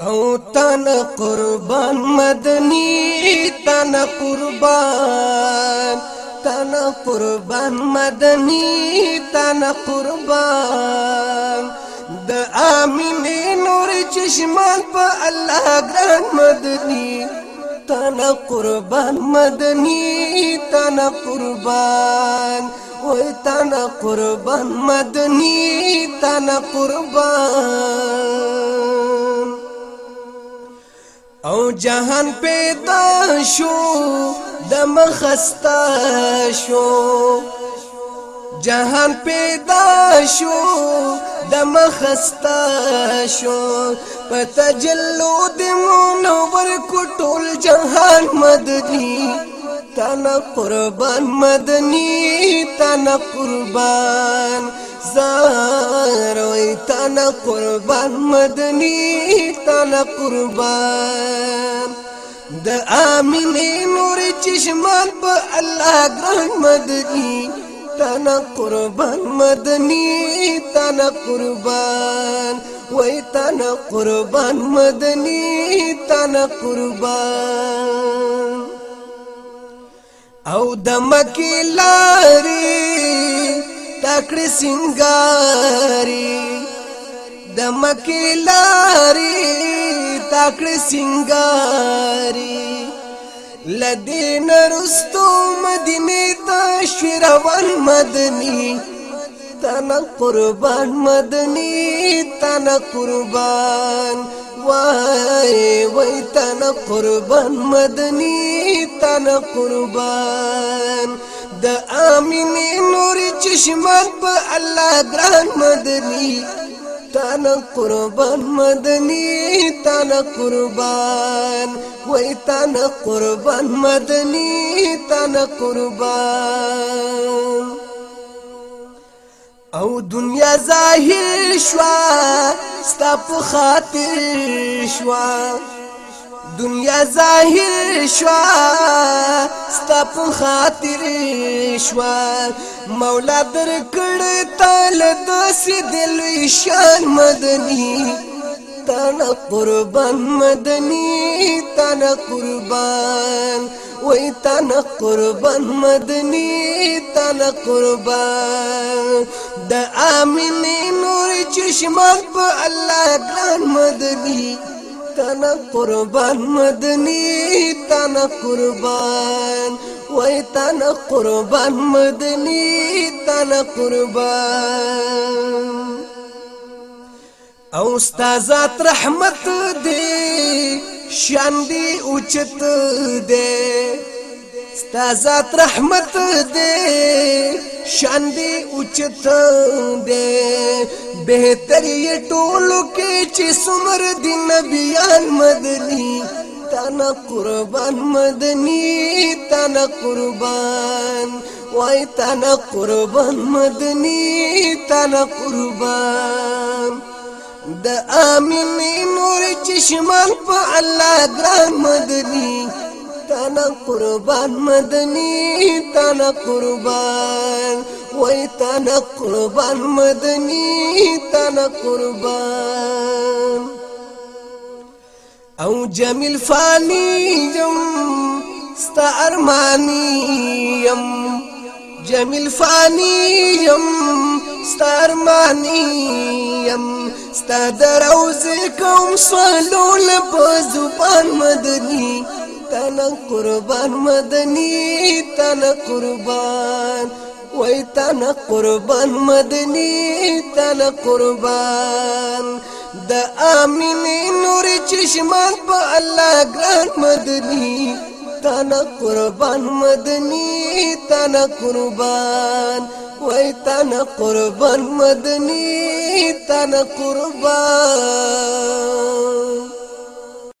او تن قربان مدنی تن قربان تن قربان مدنی تن قربان د امین نور چشمال په الله ګران مدنی تن قربان مدنی تن قربان او تن قربان مدنی تن قربان او جهان پیدا شو د مخستا شو جهان پیدا شو د مخستا شو پتجلو د مونور کو ټول جهان مدني تن قربان مدني تن قربان زاروي تن قربان مدني تن قربان د امين نور چشمان په الله ګران مدني تن قربان مدني تن قربان وای تن قربان مدني تن قربان او د مکی لاري تکړه سنگاري د مکی لاري تکړه سنگاري لدین رستو مدینه تا شیروان مدنی تنا قربان مدنی تنا قربان وای وای تنا قربان مدنی ګران قربان د امین نور چشمات په الله ګران مدني تانا قربان مدني تانا قربان وای تانا قربان مدني تانا قربان او دنیا ظاهر شوا ستا په خاطر شوا دنیا ظاهر شوا ستا په خاطر شوا مولا در کړه تال د سیدل شان مدني تانا قربان مدني تانا قربان وای تانا قربان مدني تانا قربان د امین نور چشمه په الله ګران مدني تنا قربان مدني تنا قربان وای تنا قربان مدني تنا قربان او استاد رحمت دی شاندي اوچت دی استاد رحمت دی شاندي اوچت دی بهتر یې ټولو کې چې سمر دی نبیان مدني تانا قربان مدني تانا قربان وای تانا قربان مدني تانا قربان د امین نور چشمان په الله ګران قربان مدني تانا قربان وي تانا قربان مدني تانا قربان او جميل فاني يم ستا ارماني يم جميل فاني يم ستا ارماني يم ستا دروز كوم سوالو لبا مدني تن قربان مدني تن قربان وای تن قربان مدني تن قربان د امین نور چشمات په الله ګران مدني تن قربان مدني تن قربان وای تن قربان مدني تن قربان